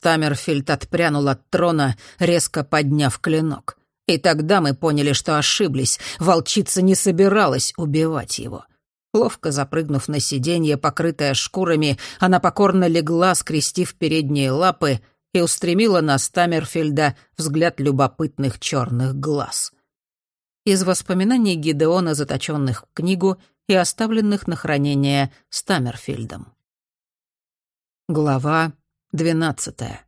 Стаммерфильд отпрянул от трона, резко подняв клинок. И тогда мы поняли, что ошиблись. Волчица не собиралась убивать его. Ловко запрыгнув на сиденье, покрытое шкурами, она покорно легла, скрестив передние лапы, и устремила на Стаммерфильда взгляд любопытных черных глаз. Из воспоминаний Гидеона, заточенных в книгу и оставленных на хранение Стаммерфильдом. Глава двенадцатая.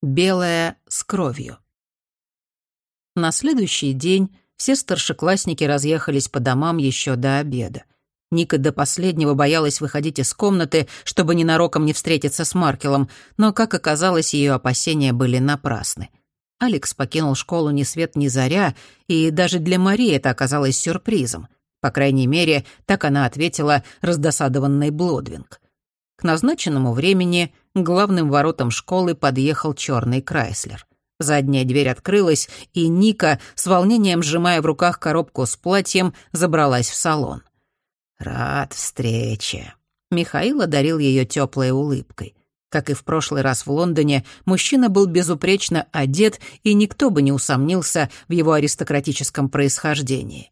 Белая с кровью. На следующий день все старшеклассники разъехались по домам еще до обеда. Ника до последнего боялась выходить из комнаты, чтобы ненароком не встретиться с Маркелом, но, как оказалось, ее опасения были напрасны. Алекс покинул школу ни свет ни заря, и даже для Марии это оказалось сюрпризом. По крайней мере, так она ответила раздосадованный Блодвинг. К назначенному времени к главным воротам школы подъехал черный Крайслер. Задняя дверь открылась, и Ника, с волнением сжимая в руках коробку с платьем, забралась в салон. «Рад встрече». Михаил одарил ее теплой улыбкой. Как и в прошлый раз в Лондоне, мужчина был безупречно одет, и никто бы не усомнился в его аристократическом происхождении.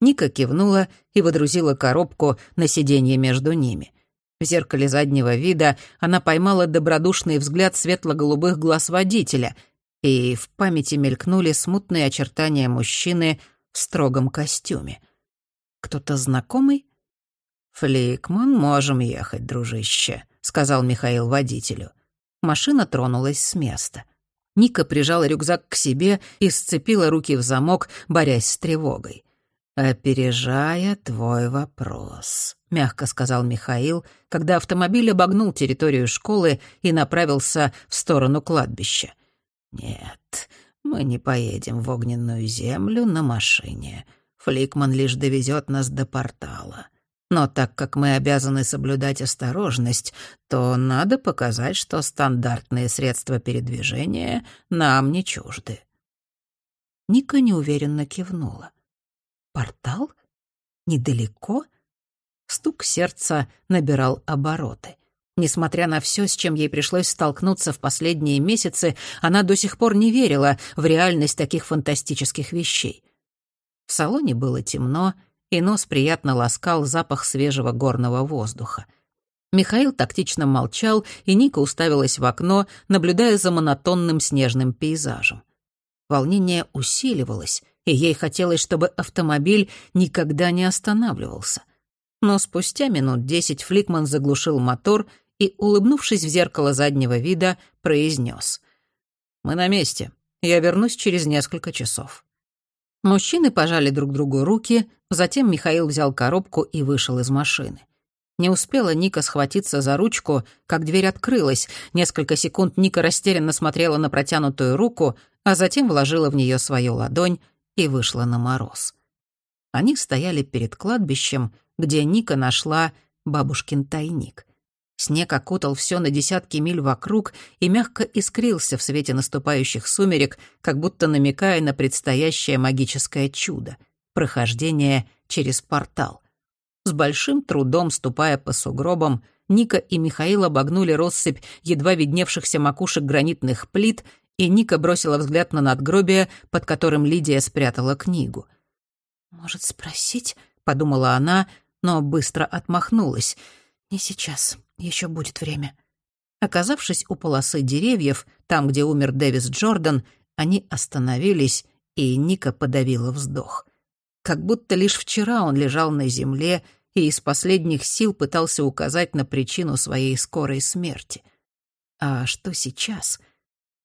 Ника кивнула и водрузила коробку на сиденье между ними. В зеркале заднего вида она поймала добродушный взгляд светло-голубых глаз водителя — и в памяти мелькнули смутные очертания мужчины в строгом костюме. Кто-то знакомый? «Фликман, можем ехать, дружище», — сказал Михаил водителю. Машина тронулась с места. Ника прижала рюкзак к себе и сцепила руки в замок, борясь с тревогой. «Опережая твой вопрос», — мягко сказал Михаил, когда автомобиль обогнул территорию школы и направился в сторону кладбища. «Нет, мы не поедем в огненную землю на машине. Фликман лишь довезет нас до портала. Но так как мы обязаны соблюдать осторожность, то надо показать, что стандартные средства передвижения нам не чужды». Ника неуверенно кивнула. «Портал? Недалеко?» Стук сердца набирал обороты. Несмотря на все, с чем ей пришлось столкнуться в последние месяцы, она до сих пор не верила в реальность таких фантастических вещей. В салоне было темно, и нос приятно ласкал запах свежего горного воздуха. Михаил тактично молчал, и Ника уставилась в окно, наблюдая за монотонным снежным пейзажем. Волнение усиливалось, и ей хотелось, чтобы автомобиль никогда не останавливался. Но спустя минут десять Фликман заглушил мотор — и, улыбнувшись в зеркало заднего вида, произнес. «Мы на месте. Я вернусь через несколько часов». Мужчины пожали друг другу руки, затем Михаил взял коробку и вышел из машины. Не успела Ника схватиться за ручку, как дверь открылась. Несколько секунд Ника растерянно смотрела на протянутую руку, а затем вложила в нее свою ладонь и вышла на мороз. Они стояли перед кладбищем, где Ника нашла бабушкин тайник. Снег окутал все на десятки миль вокруг и мягко искрился в свете наступающих сумерек, как будто намекая на предстоящее магическое чудо — прохождение через портал. С большим трудом, ступая по сугробам, Ника и Михаил обогнули россыпь едва видневшихся макушек гранитных плит, и Ника бросила взгляд на надгробие, под которым Лидия спрятала книгу. «Может, спросить?» — подумала она, но быстро отмахнулась. «Не сейчас. Еще будет время. Оказавшись у полосы деревьев, там, где умер Дэвис Джордан, они остановились, и Ника подавила вздох. Как будто лишь вчера он лежал на земле и из последних сил пытался указать на причину своей скорой смерти. А что сейчас?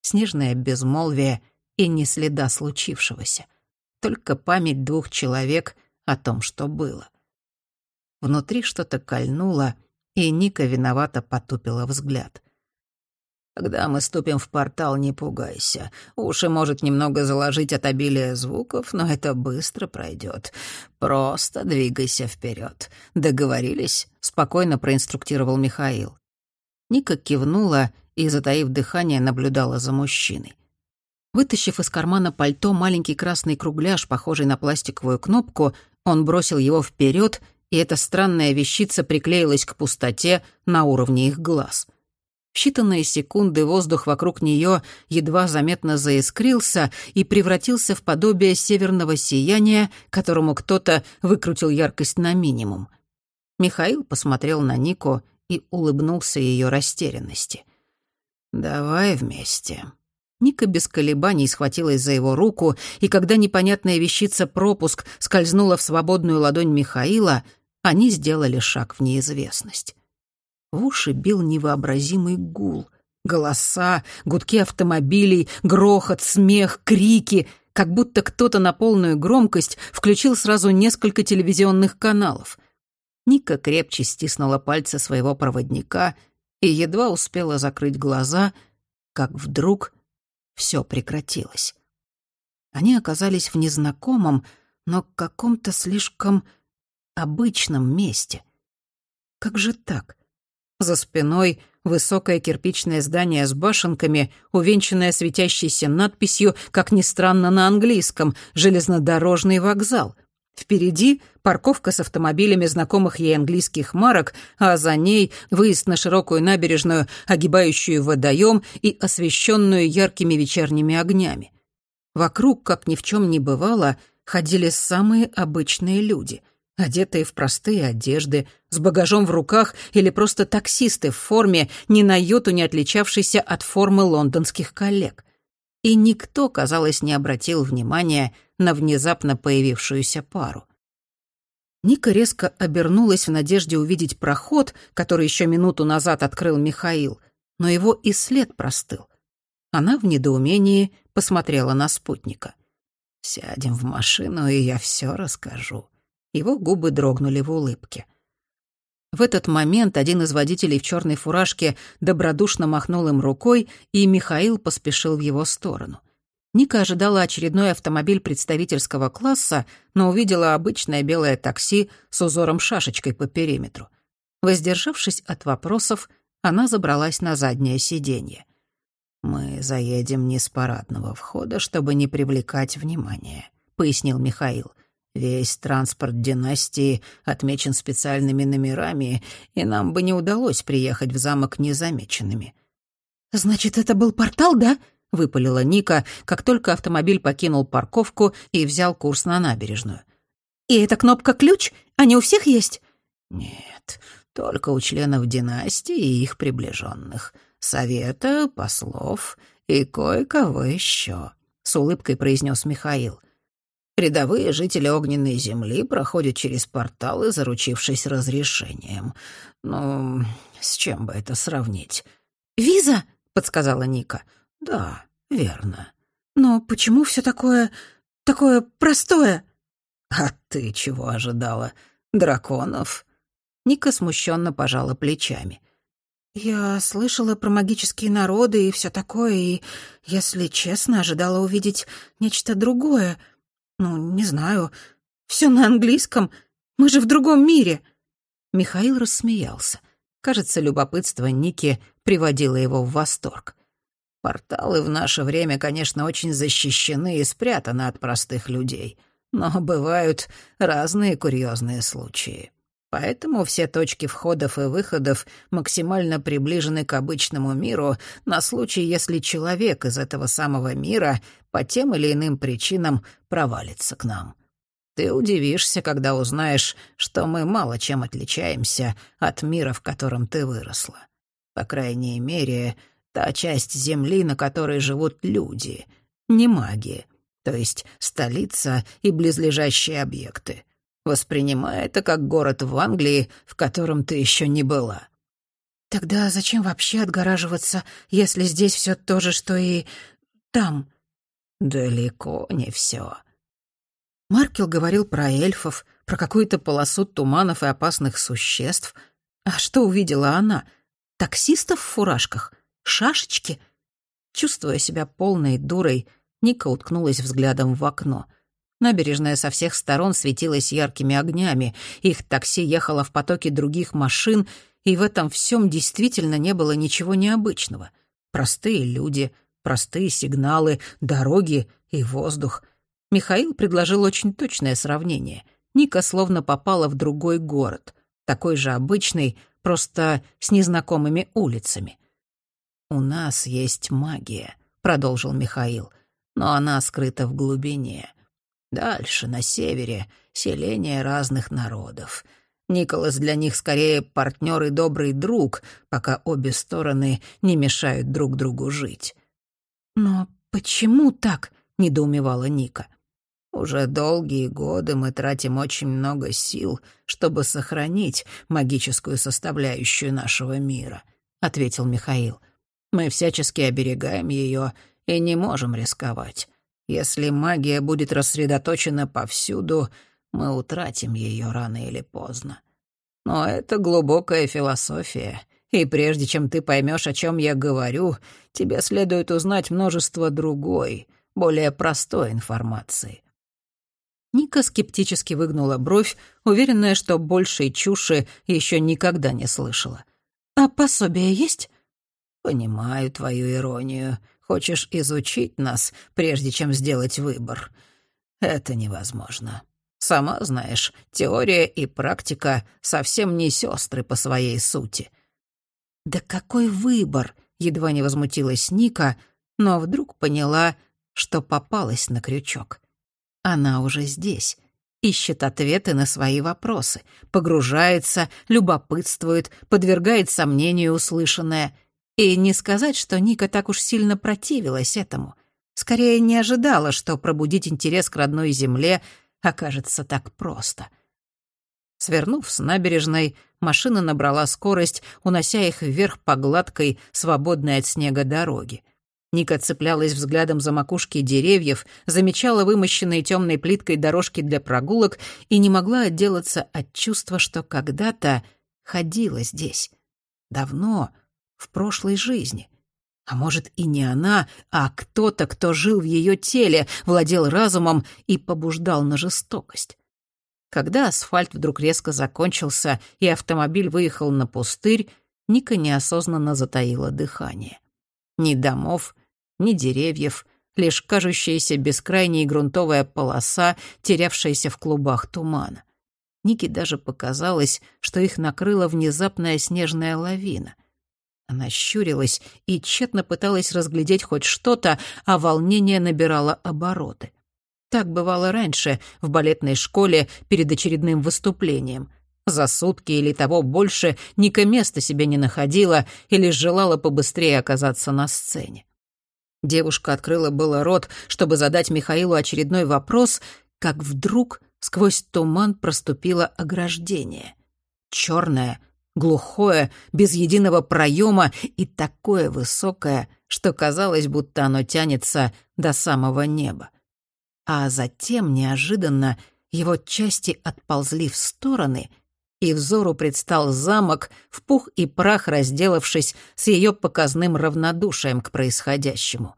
Снежное безмолвие и ни следа случившегося. Только память двух человек о том, что было. Внутри что-то кольнуло — и Ника виновато потупила взгляд. «Когда мы ступим в портал, не пугайся. Уши может немного заложить от обилия звуков, но это быстро пройдет. Просто двигайся вперед. Договорились?» — спокойно проинструктировал Михаил. Ника кивнула и, затаив дыхание, наблюдала за мужчиной. Вытащив из кармана пальто маленький красный кругляш, похожий на пластиковую кнопку, он бросил его вперед и эта странная вещица приклеилась к пустоте на уровне их глаз. В считанные секунды воздух вокруг нее едва заметно заискрился и превратился в подобие северного сияния, которому кто-то выкрутил яркость на минимум. Михаил посмотрел на Нику и улыбнулся ее растерянности. «Давай вместе». Ника без колебаний схватилась за его руку, и когда непонятная вещица пропуск скользнула в свободную ладонь Михаила, они сделали шаг в неизвестность. В уши бил невообразимый гул. Голоса, гудки автомобилей, грохот, смех, крики, как будто кто-то на полную громкость включил сразу несколько телевизионных каналов. Ника крепче стиснула пальцы своего проводника и едва успела закрыть глаза, как вдруг все прекратилось. Они оказались в незнакомом, но каком-то слишком обычном месте. Как же так? За спиной высокое кирпичное здание с башенками, увенчанное светящейся надписью, как ни странно, на английском «Железнодорожный вокзал». Впереди парковка с автомобилями знакомых ей английских марок, а за ней выезд на широкую набережную, огибающую водоем и освещенную яркими вечерними огнями. Вокруг, как ни в чем не бывало, ходили самые обычные люди — одетые в простые одежды, с багажом в руках или просто таксисты в форме, ни на йоту не отличавшейся от формы лондонских коллег. И никто, казалось, не обратил внимания на внезапно появившуюся пару. Ника резко обернулась в надежде увидеть проход, который еще минуту назад открыл Михаил, но его и след простыл. Она в недоумении посмотрела на спутника. «Сядем в машину, и я все расскажу», его губы дрогнули в улыбке. В этот момент один из водителей в черной фуражке добродушно махнул им рукой, и Михаил поспешил в его сторону. Ника ожидала очередной автомобиль представительского класса, но увидела обычное белое такси с узором-шашечкой по периметру. Воздержавшись от вопросов, она забралась на заднее сиденье. «Мы заедем не с парадного входа, чтобы не привлекать внимания», — пояснил Михаил. Весь транспорт династии отмечен специальными номерами, и нам бы не удалось приехать в замок незамеченными». «Значит, это был портал, да?» — выпалила Ника, как только автомобиль покинул парковку и взял курс на набережную. «И эта кнопка «ключ»? Они у всех есть?» «Нет, только у членов династии и их приближенных, совета, послов и кое-кого еще», — с улыбкой произнес Михаил. — Рядовые жители огненной земли проходят через порталы, заручившись разрешением. Ну, с чем бы это сравнить? «Виза?» — подсказала Ника. «Да, верно». «Но почему все такое... такое простое?» «А ты чего ожидала? Драконов?» Ника смущенно пожала плечами. «Я слышала про магические народы и все такое, и, если честно, ожидала увидеть нечто другое. Ну, не знаю. Все на английском. Мы же в другом мире. Михаил рассмеялся. Кажется, любопытство Ники приводило его в восторг. Порталы в наше время, конечно, очень защищены и спрятаны от простых людей, но бывают разные курьезные случаи. Поэтому все точки входов и выходов максимально приближены к обычному миру на случай, если человек из этого самого мира по тем или иным причинам провалится к нам. Ты удивишься, когда узнаешь, что мы мало чем отличаемся от мира, в котором ты выросла. По крайней мере, та часть Земли, на которой живут люди, не маги, то есть столица и близлежащие объекты. Воспринимай это как город в Англии, в котором ты еще не была». «Тогда зачем вообще отгораживаться, если здесь все то же, что и там?» «Далеко не все. Маркел говорил про эльфов, про какую-то полосу туманов и опасных существ. А что увидела она? Таксистов в фуражках? Шашечки? Чувствуя себя полной дурой, Ника уткнулась взглядом в окно — Набережная со всех сторон светилась яркими огнями, их такси ехало в потоке других машин, и в этом всем действительно не было ничего необычного. Простые люди, простые сигналы, дороги и воздух. Михаил предложил очень точное сравнение. Ника словно попала в другой город, такой же обычный, просто с незнакомыми улицами. «У нас есть магия», — продолжил Михаил, «но она скрыта в глубине. Дальше, на севере, селение разных народов. Николас для них скорее партнер и добрый друг, пока обе стороны не мешают друг другу жить». «Но почему так?» — недоумевала Ника. «Уже долгие годы мы тратим очень много сил, чтобы сохранить магическую составляющую нашего мира», — ответил Михаил. Мы всячески оберегаем ее и не можем рисковать. Если магия будет рассредоточена повсюду, мы утратим ее рано или поздно. Но это глубокая философия, и прежде чем ты поймешь, о чем я говорю, тебе следует узнать множество другой, более простой информации. Ника скептически выгнула бровь, уверенная, что большей чуши еще никогда не слышала. «А пособие есть?» «Понимаю твою иронию. Хочешь изучить нас, прежде чем сделать выбор. Это невозможно. Сама знаешь, теория и практика совсем не сестры по своей сути». «Да какой выбор?» — едва не возмутилась Ника, но вдруг поняла, что попалась на крючок. Она уже здесь, ищет ответы на свои вопросы, погружается, любопытствует, подвергает сомнению услышанное — и не сказать, что Ника так уж сильно противилась этому. Скорее, не ожидала, что пробудить интерес к родной земле окажется так просто. Свернув с набережной, машина набрала скорость, унося их вверх по гладкой, свободной от снега дороге. Ника цеплялась взглядом за макушки деревьев, замечала вымощенные темной плиткой дорожки для прогулок и не могла отделаться от чувства, что когда-то ходила здесь. Давно, в прошлой жизни. А может, и не она, а кто-то, кто жил в ее теле, владел разумом и побуждал на жестокость. Когда асфальт вдруг резко закончился и автомобиль выехал на пустырь, Ника неосознанно затаила дыхание. Ни домов, ни деревьев, лишь кажущаяся бескрайней грунтовая полоса, терявшаяся в клубах тумана. Нике даже показалось, что их накрыла внезапная снежная лавина. Она щурилась и тщетно пыталась разглядеть хоть что-то, а волнение набирало обороты. Так бывало раньше, в балетной школе, перед очередным выступлением. За сутки или того больше Ника места себе не находила или желала побыстрее оказаться на сцене. Девушка открыла было рот, чтобы задать Михаилу очередной вопрос, как вдруг сквозь туман проступило ограждение. Черное, глухое, без единого проема и такое высокое, что казалось, будто оно тянется до самого неба. А затем неожиданно его части отползли в стороны, и взору предстал замок, в пух и прах разделавшись с ее показным равнодушием к происходящему.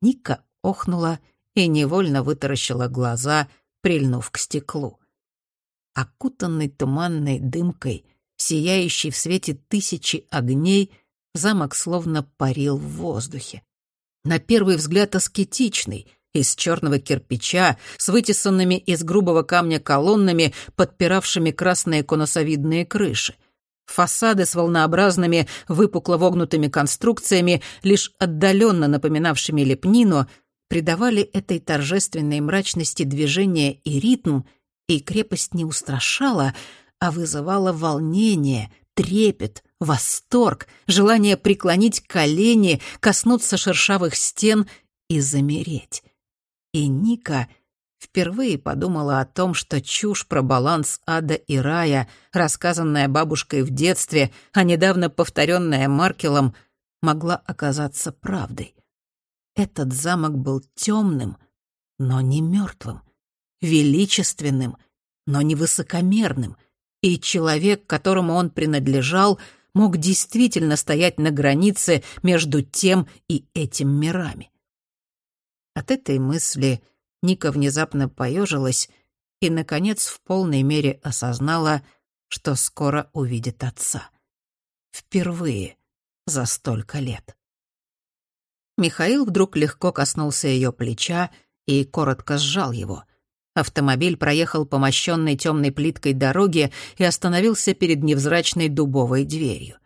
Ника охнула и невольно вытаращила глаза, прильнув к стеклу. Окутанный туманной дымкой — сияющий в свете тысячи огней, замок словно парил в воздухе. На первый взгляд аскетичный, из черного кирпича, с вытесанными из грубого камня колоннами, подпиравшими красные конусовидные крыши. Фасады с волнообразными, выпукло вогнутыми конструкциями, лишь отдаленно напоминавшими лепнину, придавали этой торжественной мрачности движение и ритм, и крепость не устрашала, а вызывала волнение, трепет, восторг, желание преклонить колени, коснуться шершавых стен и замереть. И Ника впервые подумала о том, что чушь про баланс ада и рая, рассказанная бабушкой в детстве, а недавно повторенная Маркелом, могла оказаться правдой. Этот замок был темным, но не мертвым, величественным, но не высокомерным — и человек, которому он принадлежал, мог действительно стоять на границе между тем и этим мирами. От этой мысли Ника внезапно поежилась и, наконец, в полной мере осознала, что скоро увидит отца. Впервые за столько лет. Михаил вдруг легко коснулся ее плеча и коротко сжал его. Автомобиль проехал по мощенной темной плиткой дороге и остановился перед невзрачной дубовой дверью.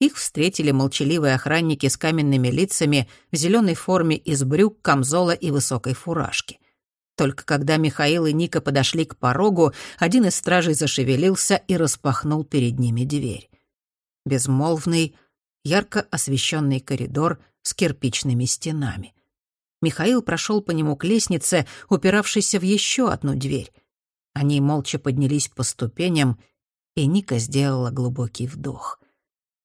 Их встретили молчаливые охранники с каменными лицами в зеленой форме из брюк, камзола и высокой фуражки. Только когда Михаил и Ника подошли к порогу, один из стражей зашевелился и распахнул перед ними дверь. Безмолвный, ярко освещенный коридор с кирпичными стенами. Михаил прошел по нему к лестнице, упиравшейся в еще одну дверь. Они молча поднялись по ступеням, и Ника сделала глубокий вдох.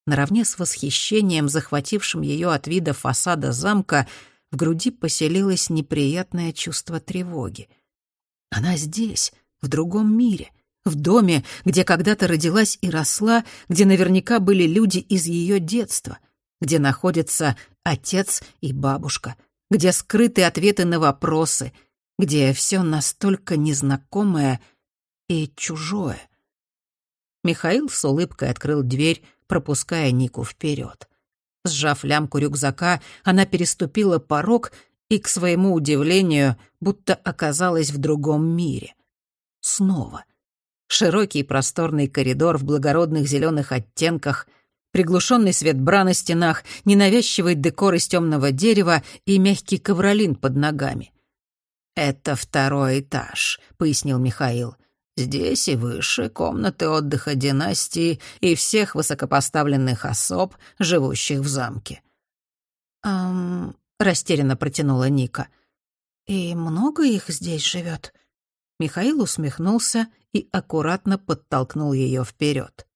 Наравне с восхищением, захватившим ее от вида фасада замка, в груди поселилось неприятное чувство тревоги. Она здесь, в другом мире, в доме, где когда-то родилась и росла, где наверняка были люди из ее детства, где находятся отец и бабушка, где скрыты ответы на вопросы, где все настолько незнакомое и чужое. Михаил с улыбкой открыл дверь, пропуская Нику вперед. Сжав лямку рюкзака, она переступила порог и, к своему удивлению, будто оказалась в другом мире. Снова. Широкий просторный коридор в благородных зеленых оттенках, приглушенный свет бра на стенах, ненавязчивый декор из темного дерева и мягкий ковролин под ногами. «Это второй этаж», — пояснил Михаил. Здесь и выше комнаты отдыха династии и всех высокопоставленных особ, живущих в замке. «Эм...» — растерянно протянула Ника. «И много их здесь живет?» Михаил усмехнулся и аккуратно подтолкнул ее вперед.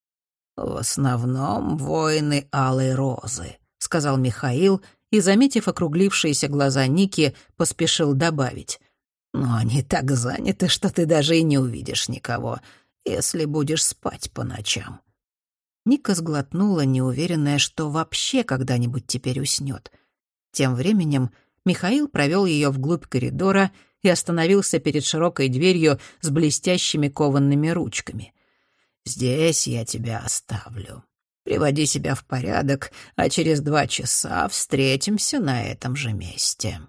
«В основном воины Алой Розы», — сказал Михаил и, заметив округлившиеся глаза Ники, поспешил добавить — но они так заняты, что ты даже и не увидишь никого, если будешь спать по ночам». Ника сглотнула, неуверенная, что вообще когда-нибудь теперь уснет. Тем временем Михаил провел ее вглубь коридора и остановился перед широкой дверью с блестящими кованными ручками. «Здесь я тебя оставлю. Приводи себя в порядок, а через два часа встретимся на этом же месте».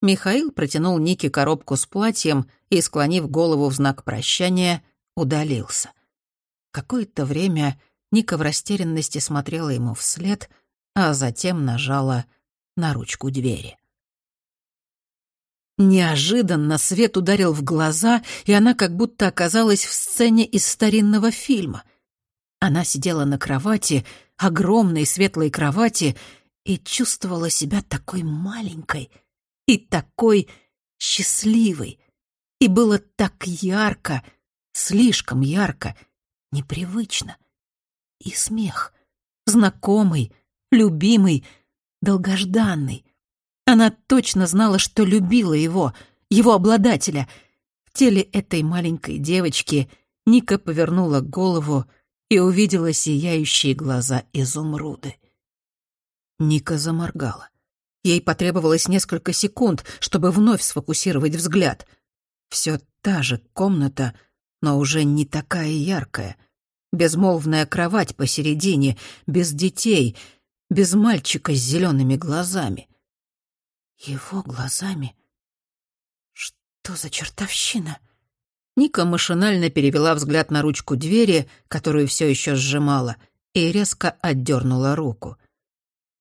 Михаил протянул Нике коробку с платьем и, склонив голову в знак прощания, удалился. Какое-то время Ника в растерянности смотрела ему вслед, а затем нажала на ручку двери. Неожиданно свет ударил в глаза, и она как будто оказалась в сцене из старинного фильма. Она сидела на кровати, огромной светлой кровати, и чувствовала себя такой маленькой — и такой счастливой. И было так ярко, слишком ярко, непривычно. И смех, знакомый, любимый, долгожданный. Она точно знала, что любила его, его обладателя. В теле этой маленькой девочки Ника повернула голову и увидела сияющие глаза изумруды. Ника заморгала. Ей потребовалось несколько секунд, чтобы вновь сфокусировать взгляд. Все та же комната, но уже не такая яркая. Безмолвная кровать посередине, без детей, без мальчика с зелеными глазами. Его глазами? Что за чертовщина? Ника машинально перевела взгляд на ручку двери, которую все еще сжимала, и резко отдернула руку —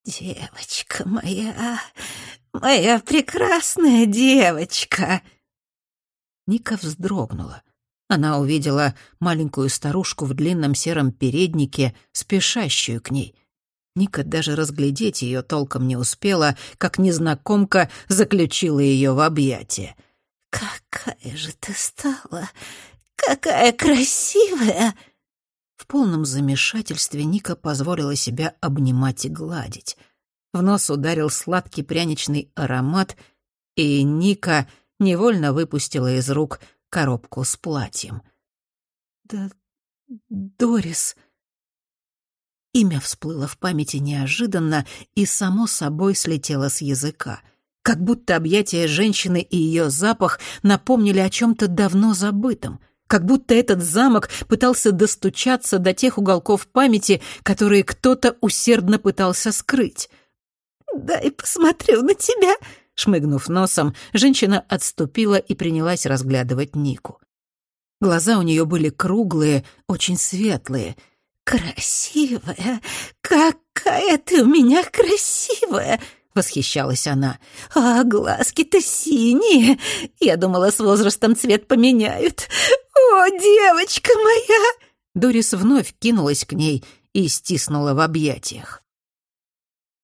«Девочка моя, моя прекрасная девочка!» Ника вздрогнула. Она увидела маленькую старушку в длинном сером переднике, спешащую к ней. Ника даже разглядеть ее толком не успела, как незнакомка заключила ее в объятия. «Какая же ты стала! Какая красивая!» В полном замешательстве Ника позволила себя обнимать и гладить. В нос ударил сладкий пряничный аромат, и Ника невольно выпустила из рук коробку с платьем. «Да... Дорис...» Имя всплыло в памяти неожиданно и само собой слетело с языка. Как будто объятия женщины и ее запах напомнили о чем-то давно забытом — как будто этот замок пытался достучаться до тех уголков памяти, которые кто-то усердно пытался скрыть. «Дай посмотрю на тебя», — шмыгнув носом, женщина отступила и принялась разглядывать Нику. Глаза у нее были круглые, очень светлые. «Красивая! Какая ты у меня красивая!» — восхищалась она. «А глазки-то синие! Я думала, с возрастом цвет поменяют. О, девочка моя!» Дорис вновь кинулась к ней и стиснула в объятиях.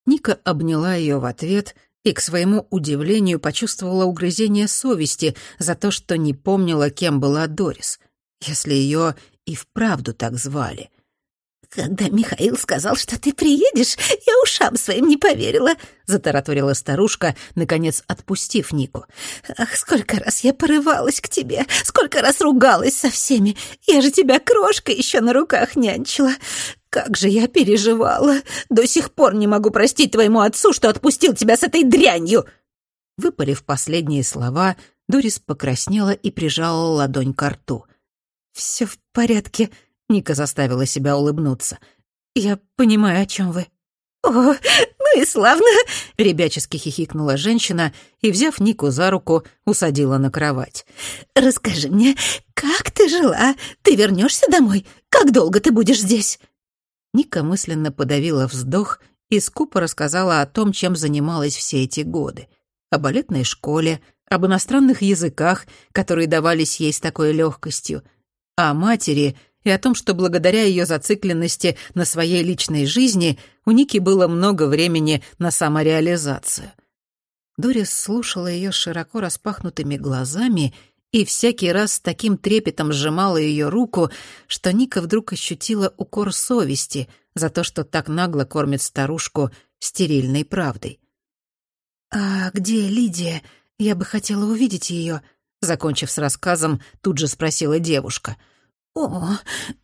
Ника обняла ее в ответ и, к своему удивлению, почувствовала угрызение совести за то, что не помнила, кем была Дорис, если ее и вправду так звали. «Когда Михаил сказал, что ты приедешь, я ушам своим не поверила», — затараторила старушка, наконец отпустив Нику. «Ах, сколько раз я порывалась к тебе, сколько раз ругалась со всеми. Я же тебя крошкой еще на руках нянчила. Как же я переживала. До сих пор не могу простить твоему отцу, что отпустил тебя с этой дрянью». Выпалив последние слова, Дорис покраснела и прижала ладонь к рту. «Все в порядке», Ника заставила себя улыбнуться. «Я понимаю, о чем вы». «О, ну и славно!» — ребячески хихикнула женщина и, взяв Нику за руку, усадила на кровать. «Расскажи мне, как ты жила? Ты вернешься домой? Как долго ты будешь здесь?» Ника мысленно подавила вздох и скупо рассказала о том, чем занималась все эти годы. О балетной школе, об иностранных языках, которые давались ей с такой легкостью, о матери — и о том, что благодаря ее зацикленности на своей личной жизни у Ники было много времени на самореализацию. Дорис слушала ее широко распахнутыми глазами и всякий раз с таким трепетом сжимала ее руку, что Ника вдруг ощутила укор совести за то, что так нагло кормит старушку стерильной правдой. «А где Лидия? Я бы хотела увидеть ее», — закончив с рассказом, тут же спросила девушка — «О,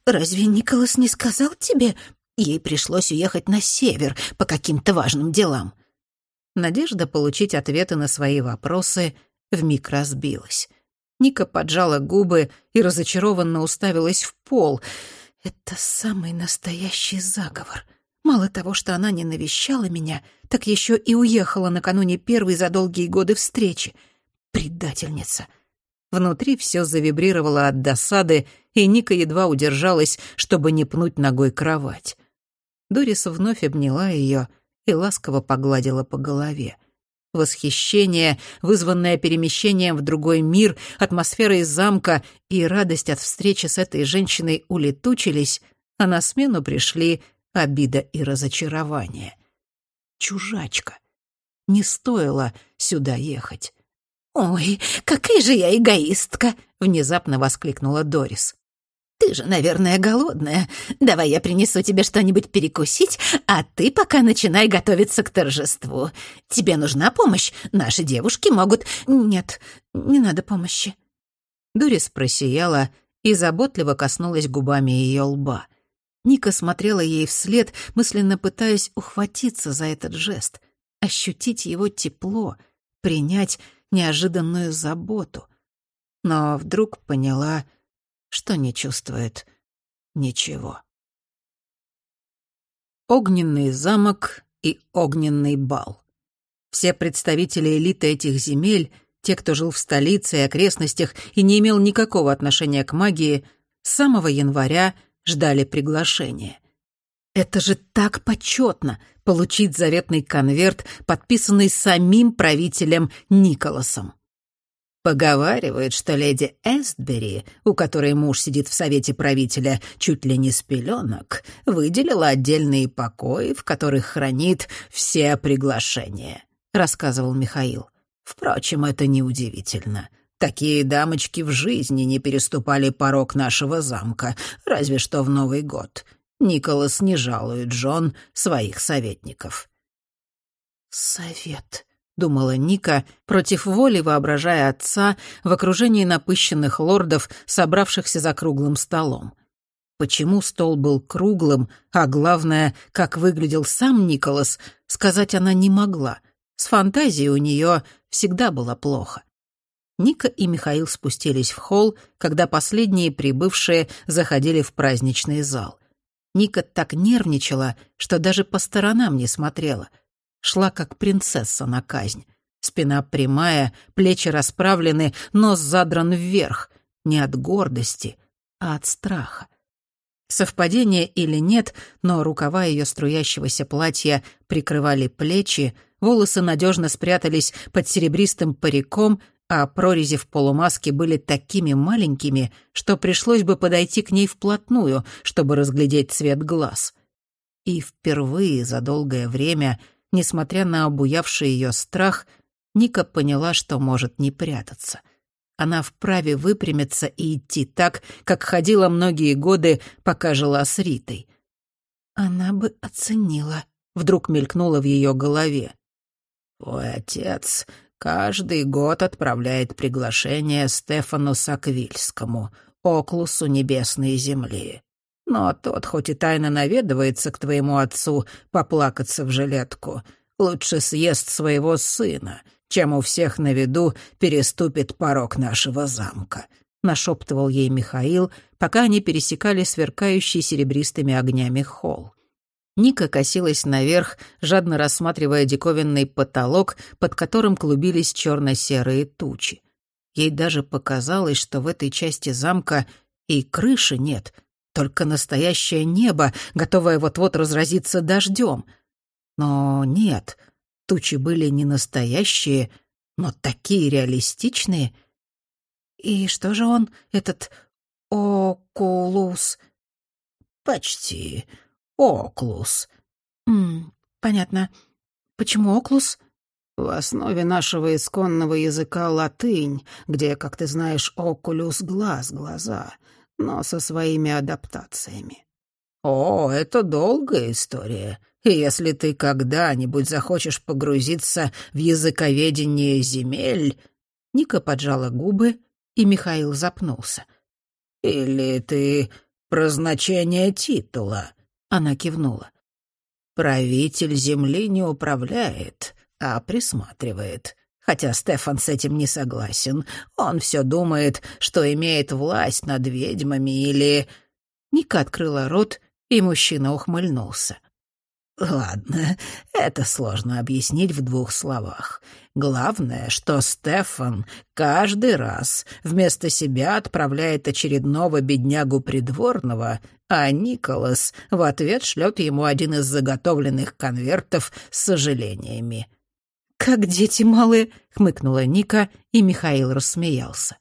разве Николас не сказал тебе? Ей пришлось уехать на север по каким-то важным делам». Надежда получить ответы на свои вопросы вмиг разбилась. Ника поджала губы и разочарованно уставилась в пол. «Это самый настоящий заговор. Мало того, что она не навещала меня, так еще и уехала накануне первой за долгие годы встречи. Предательница». Внутри все завибрировало от досады, и Ника едва удержалась, чтобы не пнуть ногой кровать. Дорис вновь обняла ее и ласково погладила по голове. Восхищение, вызванное перемещением в другой мир, атмосферой замка и радость от встречи с этой женщиной улетучились, а на смену пришли обида и разочарование. Чужачка. Не стоило сюда ехать. «Ой, какая же я эгоистка!» — внезапно воскликнула Дорис. «Ты же, наверное, голодная. Давай я принесу тебе что-нибудь перекусить, а ты пока начинай готовиться к торжеству. Тебе нужна помощь? Наши девушки могут...» «Нет, не надо помощи». Дорис просияла и заботливо коснулась губами ее лба. Ника смотрела ей вслед, мысленно пытаясь ухватиться за этот жест, ощутить его тепло, принять неожиданную заботу. Но вдруг поняла, что не чувствует ничего. Огненный замок и огненный бал. Все представители элиты этих земель, те, кто жил в столице и окрестностях и не имел никакого отношения к магии, с самого января ждали приглашения. Это же так почетно — получить заветный конверт, подписанный самим правителем Николасом. Поговаривают, что леди Эстбери, у которой муж сидит в совете правителя чуть ли не с пеленок, выделила отдельные покои, в которых хранит все приглашения, — рассказывал Михаил. Впрочем, это неудивительно. Такие дамочки в жизни не переступали порог нашего замка, разве что в Новый год. Николас не жалует жен своих советников. «Совет», думала Ника, против воли воображая отца в окружении напыщенных лордов, собравшихся за круглым столом. Почему стол был круглым, а главное, как выглядел сам Николас, сказать она не могла. С фантазией у нее всегда было плохо. Ника и Михаил спустились в холл, когда последние прибывшие заходили в праздничный зал. Ника так нервничала, что даже по сторонам не смотрела — шла как принцесса на казнь. Спина прямая, плечи расправлены, нос задран вверх. Не от гордости, а от страха. Совпадение или нет, но рукава ее струящегося платья прикрывали плечи, волосы надежно спрятались под серебристым париком, а прорези в полумаске были такими маленькими, что пришлось бы подойти к ней вплотную, чтобы разглядеть цвет глаз. И впервые за долгое время, несмотря на обуявший ее страх, Ника поняла, что может не прятаться. Она вправе выпрямиться и идти так, как ходила многие годы, пока жила с Ритой. Она бы оценила, вдруг мелькнуло в ее голове. «Твой отец каждый год отправляет приглашение Стефану Саквильскому, Оклусу Небесной Земли. Но тот хоть и тайно наведывается к твоему отцу поплакаться в жилетку, лучше съест своего сына, чем у всех на виду переступит порог нашего замка», — нашептывал ей Михаил, пока они пересекали сверкающий серебристыми огнями холл. Ника косилась наверх, жадно рассматривая диковинный потолок, под которым клубились черно-серые тучи. Ей даже показалось, что в этой части замка и крыши нет, только настоящее небо, готовое вот-вот разразиться дождем. Но нет, тучи были не настоящие, но такие реалистичные. И что же он, этот Окулус? Почти. Оклус. М, понятно. Почему Оклус? В основе нашего исконного языка латынь, где, как ты знаешь, окулюс — глаз, глаза, но со своими адаптациями. О, это долгая история. И если ты когда-нибудь захочешь погрузиться в языковедение земель... Ника поджала губы, и Михаил запнулся. «Или ты про значение титула?» Она кивнула. «Правитель земли не управляет, а присматривает. Хотя Стефан с этим не согласен. Он все думает, что имеет власть над ведьмами или...» Ника открыла рот, и мужчина ухмыльнулся. Ладно, это сложно объяснить в двух словах. Главное, что Стефан каждый раз вместо себя отправляет очередного беднягу придворного, а Николас в ответ шлет ему один из заготовленных конвертов с сожалениями. «Как дети малые!» — хмыкнула Ника, и Михаил рассмеялся.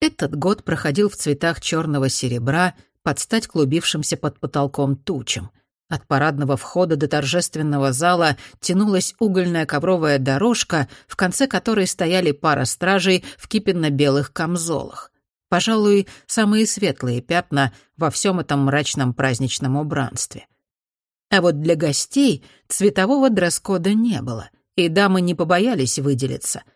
Этот год проходил в цветах черного серебра под стать клубившимся под потолком тучам — от парадного входа до торжественного зала тянулась угольная ковровая дорожка, в конце которой стояли пара стражей в кипенно-белых камзолах. Пожалуй, самые светлые пятна во всем этом мрачном праздничном убранстве. А вот для гостей цветового дресс-кода не было, и дамы не побоялись выделиться —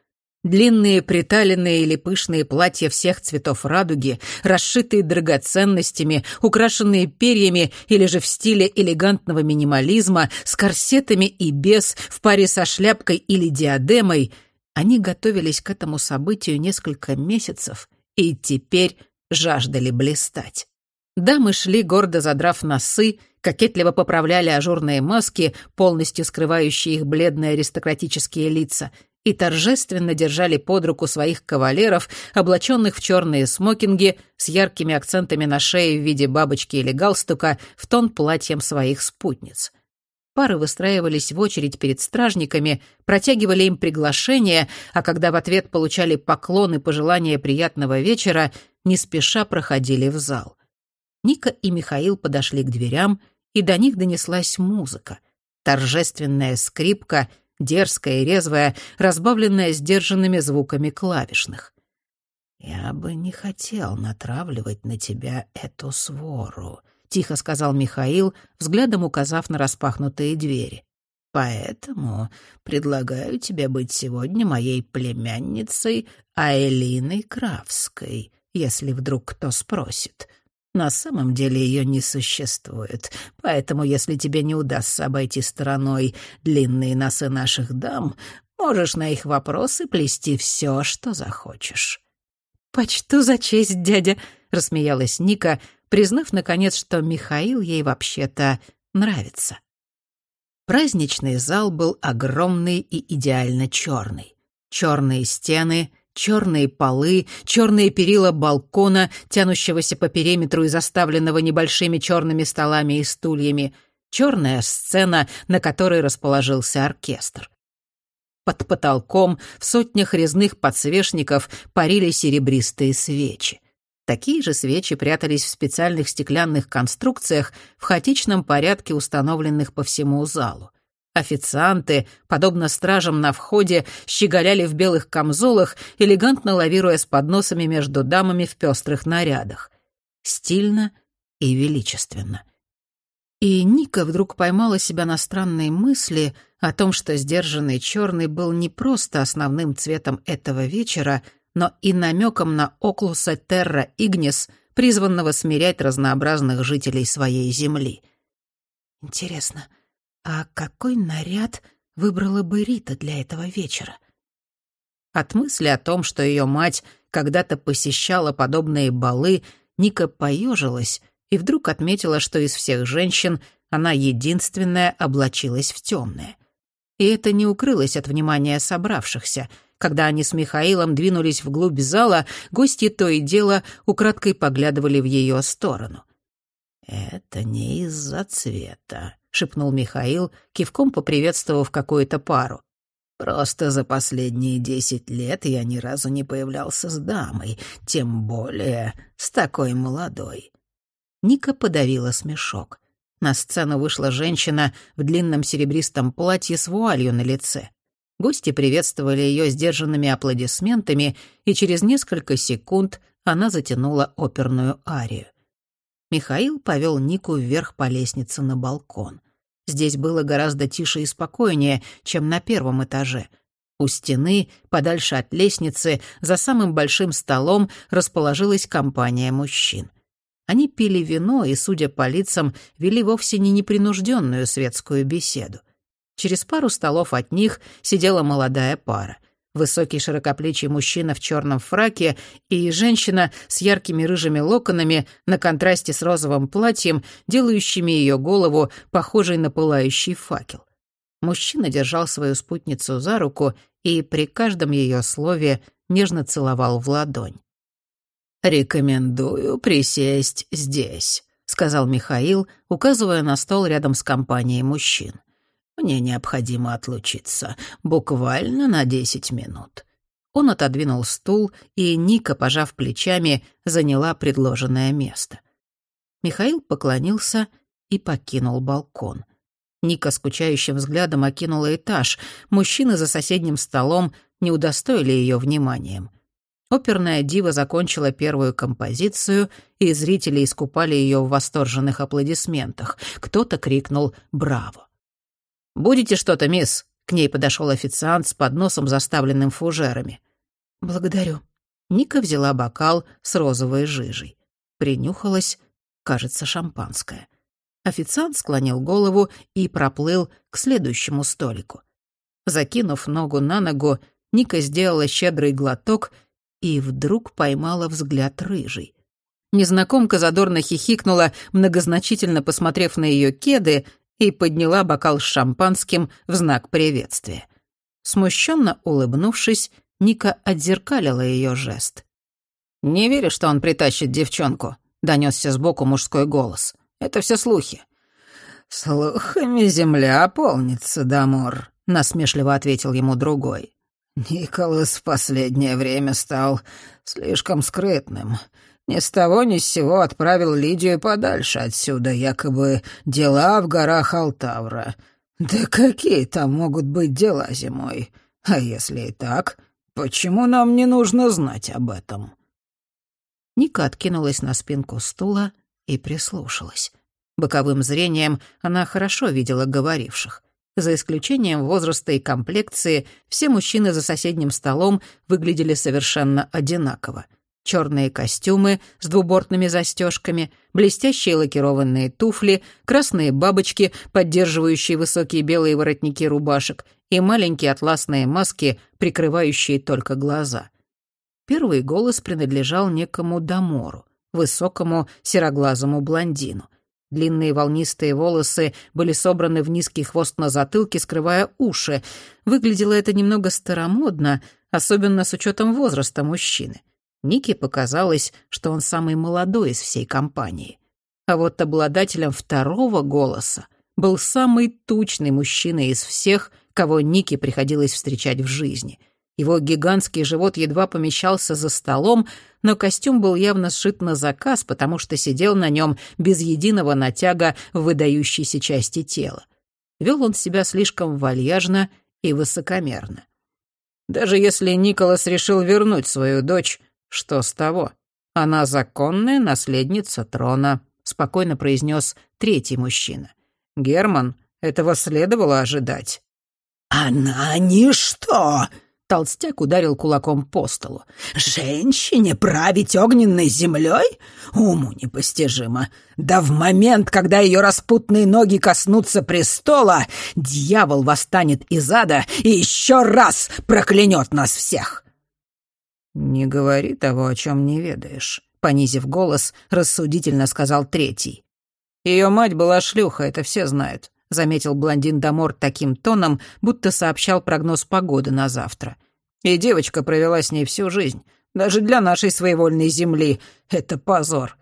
Длинные приталенные или пышные платья всех цветов радуги, расшитые драгоценностями, украшенные перьями или же в стиле элегантного минимализма, с корсетами и без, в паре со шляпкой или диадемой, они готовились к этому событию несколько месяцев и теперь жаждали блистать. Дамы шли, гордо задрав носы, кокетливо поправляли ажурные маски, полностью скрывающие их бледные аристократические лица — и торжественно держали под руку своих кавалеров, облаченных в черные смокинги с яркими акцентами на шее в виде бабочки или галстука, в тон платьем своих спутниц. Пары выстраивались в очередь перед стражниками, протягивали им приглашения, а когда в ответ получали поклоны пожелания приятного вечера, не спеша проходили в зал. Ника и Михаил подошли к дверям, и до них донеслась музыка. Торжественная скрипка — дерзкая и резвая, разбавленная сдержанными звуками клавишных. «Я бы не хотел натравливать на тебя эту свору», — тихо сказал Михаил, взглядом указав на распахнутые двери. «Поэтому предлагаю тебе быть сегодня моей племянницей Айлиной Кравской, если вдруг кто спросит. На самом деле ее не существует, поэтому если тебе не удастся обойти стороной длинные носы наших дам, можешь на их вопросы плести все, что захочешь». «Почту за честь, дядя», — рассмеялась Ника, признав, наконец, что Михаил ей вообще-то нравится. Праздничный зал был огромный и идеально черный. Черные стены, Черные полы, черные перила балкона, тянущегося по периметру и заставленного небольшими черными столами и стульями, черная сцена, на которой расположился оркестр. Под потолком в сотнях резных подсвечников парили серебристые свечи. Такие же свечи прятались в специальных стеклянных конструкциях в хаотичном порядке, установленных по всему залу. Официанты, подобно стражам на входе, щеголяли в белых камзолах, элегантно лавируя с подносами между дамами в пестрых нарядах. Стильно и величественно. И Ника вдруг поймала себя на странной мысли о том, что сдержанный черный был не просто основным цветом этого вечера, но и намеком на Оклуса Терра Игнис, призванного смирять разнообразных жителей своей земли. Интересно, а какой наряд выбрала бы Рита для этого вечера? От мысли о том, что ее мать когда-то посещала подобные балы, Ника поежилась и вдруг отметила, что из всех женщин она единственная облачилась в темное. И это не укрылось от внимания собравшихся — когда они с Михаилом двинулись вглубь зала, гости то и дело украдкой поглядывали в ее сторону. «Это не из-за цвета», — шепнул Михаил, кивком поприветствовав какую-то пару. «Просто за последние десять лет я ни разу не появлялся с дамой, тем более с такой молодой». Ника подавила смешок. На сцену вышла женщина в длинном серебристом платье с вуалью на лице. Гости приветствовали ее сдержанными аплодисментами, и через несколько секунд она затянула оперную арию. Михаил повел Нику вверх по лестнице на балкон. Здесь было гораздо тише и спокойнее, чем на первом этаже. У стены, подальше от лестницы, за самым большим столом расположилась компания мужчин. Они пили вино и, судя по лицам, вели вовсе не непринужденную светскую беседу. Через пару столов от них сидела молодая пара. Высокий широкоплечий мужчина в черном фраке и женщина с яркими рыжими локонами на контрасте с розовым платьем, делающими ее голову похожей на пылающий факел. Мужчина держал свою спутницу за руку и при каждом ее слове нежно целовал в ладонь. «Рекомендую присесть здесь», — сказал Михаил, указывая на стол рядом с компанией мужчин. Мне необходимо отлучиться, буквально на десять минут». Он отодвинул стул, и Ника, пожав плечами, заняла предложенное место. Михаил поклонился и покинул балкон. Ника скучающим взглядом окинула этаж. Мужчины за соседним столом не удостоили ее вниманием. Оперная дива закончила первую композицию, и зрители искупали ее в восторженных аплодисментах. Кто-то крикнул «Браво!». «Будете что-то, мисс?» К ней подошел официант с подносом, заставленным фужерами. «Благодарю». Ника взяла бокал с розовой жижей. Принюхалась, кажется, шампанское. Официант склонил голову и проплыл к следующему столику. Закинув ногу на ногу, Ника сделала щедрый глоток и вдруг поймала взгляд рыжий. Незнакомка задорно хихикнула, многозначительно посмотрев на ее кеды, и подняла бокал с шампанским в знак приветствия. Смущенно улыбнувшись, Ника отзеркалила ее жест. «Не верю, что он притащит девчонку», — донесся сбоку мужской голос. «Это все слухи». «Слухами земля полнится, Дамор», — насмешливо ответил ему другой. «Николас в последнее время стал слишком скрытным. Ни с того ни с сего отправил Лидию подальше отсюда, якобы дела в горах Алтавра. Да какие там могут быть дела зимой? А если и так, почему нам не нужно знать об этом?» Ника откинулась на спинку стула и прислушалась. Боковым зрением она хорошо видела говоривших. За исключением возраста и комплекции, все мужчины за соседним столом выглядели совершенно одинаково — черные костюмы с двубортными застежками, блестящие лакированные туфли, красные бабочки, поддерживающие высокие белые воротники рубашек, и маленькие атласные маски, прикрывающие только глаза. Первый голос принадлежал некому Дамору, высокому сероглазому блондину. Длинные волнистые волосы были собраны в низкий хвост на затылке, скрывая уши. Выглядело это немного старомодно, особенно с учетом возраста мужчины. Нике показалось, что он самый молодой из всей компании. А вот обладателем второго голоса был самый тучный мужчина из всех, кого Нике приходилось встречать в жизни — его гигантский живот едва помещался за столом, но костюм был явно сшит на заказ, потому что сидел на нем без единого натяга в выдающейся части тела. Вел он себя слишком вальяжно и высокомерно. Даже если Николас решил вернуть свою дочь, что с того? Она законная наследница трона, спокойно произнес третий мужчина. Герман, этого следовало ожидать. «Она ничто!» Толстяк ударил кулаком по столу. «Женщине править огненной землей? Уму непостижимо. Да в момент, когда ее распутные ноги коснутся престола, дьявол восстанет из ада и еще раз проклянет нас всех!» «Не говори того, о чем не ведаешь», — понизив голос, рассудительно сказал третий. «Ее мать была шлюха, это все знают. — заметил блондин Дамор таким тоном, будто сообщал прогноз погоды на завтра. «И девочка провела с ней всю жизнь. Даже для нашей своевольной земли это позор».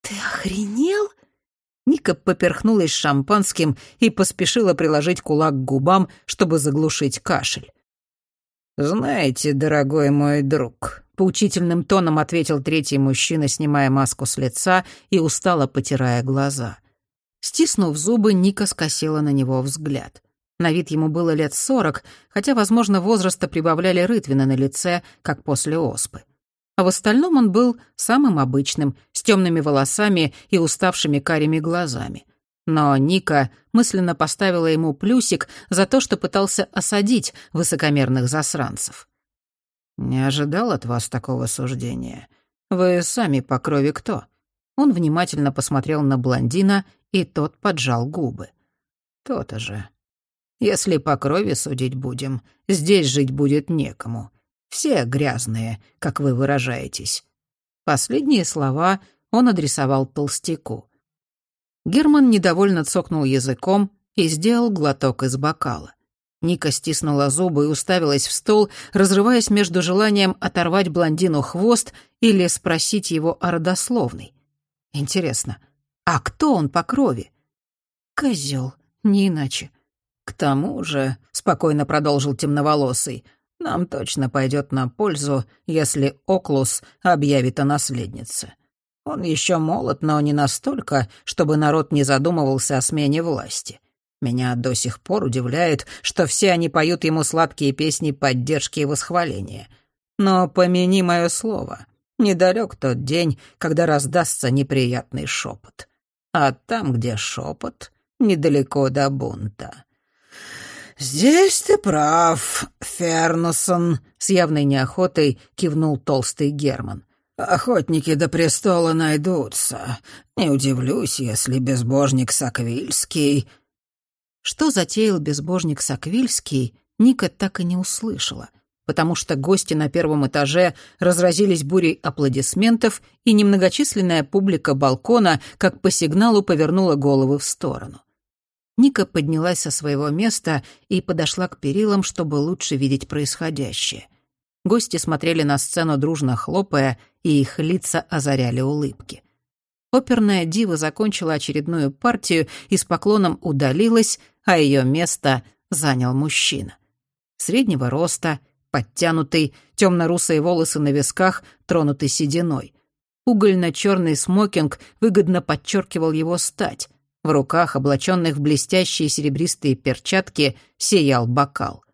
«Ты охренел?» Ника поперхнулась шампанским и поспешила приложить кулак к губам, чтобы заглушить кашель. «Знаете, дорогой мой друг», — поучительным тоном ответил третий мужчина, снимая маску с лица и устало потирая глаза. Стиснув зубы, Ника скосила на него взгляд. На вид ему было лет сорок, хотя, возможно, возраста прибавляли рытвины на лице, как после оспы. А в остальном он был самым обычным, с темными волосами и уставшими карими глазами. Но Ника мысленно поставила ему плюсик за то, что пытался осадить высокомерных засранцев. «Не ожидал от вас такого суждения. Вы сами по крови кто?» Он внимательно посмотрел на блондина и тот поджал губы. «То-то же. Если по крови судить будем, здесь жить будет некому. Все грязные, как вы выражаетесь». Последние слова он адресовал толстяку. Герман недовольно цокнул языком и сделал глоток из бокала. Ника стиснула зубы и уставилась в стол, разрываясь между желанием оторвать блондину хвост или спросить его о родословной. Интересно, а кто он по крови? Козел, не иначе. К тому же, спокойно продолжил темноволосый, нам точно пойдет на пользу, если Оклус объявит о наследнице. Он еще молод, но не настолько, чтобы народ не задумывался о смене власти. Меня до сих пор удивляет, что все они поют ему сладкие песни поддержки и восхваления. Но помяни мое слово, недалек тот день, когда раздастся неприятный шепот а там, где шепот, недалеко до бунта. «Здесь ты прав, Фернусон», — с явной неохотой кивнул толстый Герман. «Охотники до престола найдутся. Не удивлюсь, если безбожник Саквильский...» Что затеял безбожник Саквильский, Ника так и не услышала потому что гости на первом этаже разразились бурей аплодисментов, и немногочисленная публика балкона, как по сигналу, повернула головы в сторону. Ника поднялась со своего места и подошла к перилам, чтобы лучше видеть происходящее. Гости смотрели на сцену, дружно хлопая, и их лица озаряли улыбки. Оперная дива закончила очередную партию и с поклоном удалилась, а ее место занял мужчина. Среднего роста, подтянутый, темно-русые волосы на висках, тронуты сединой. Угольно-черный смокинг выгодно подчеркивал его стать. В руках, облаченных в блестящие серебристые перчатки, сиял бокал.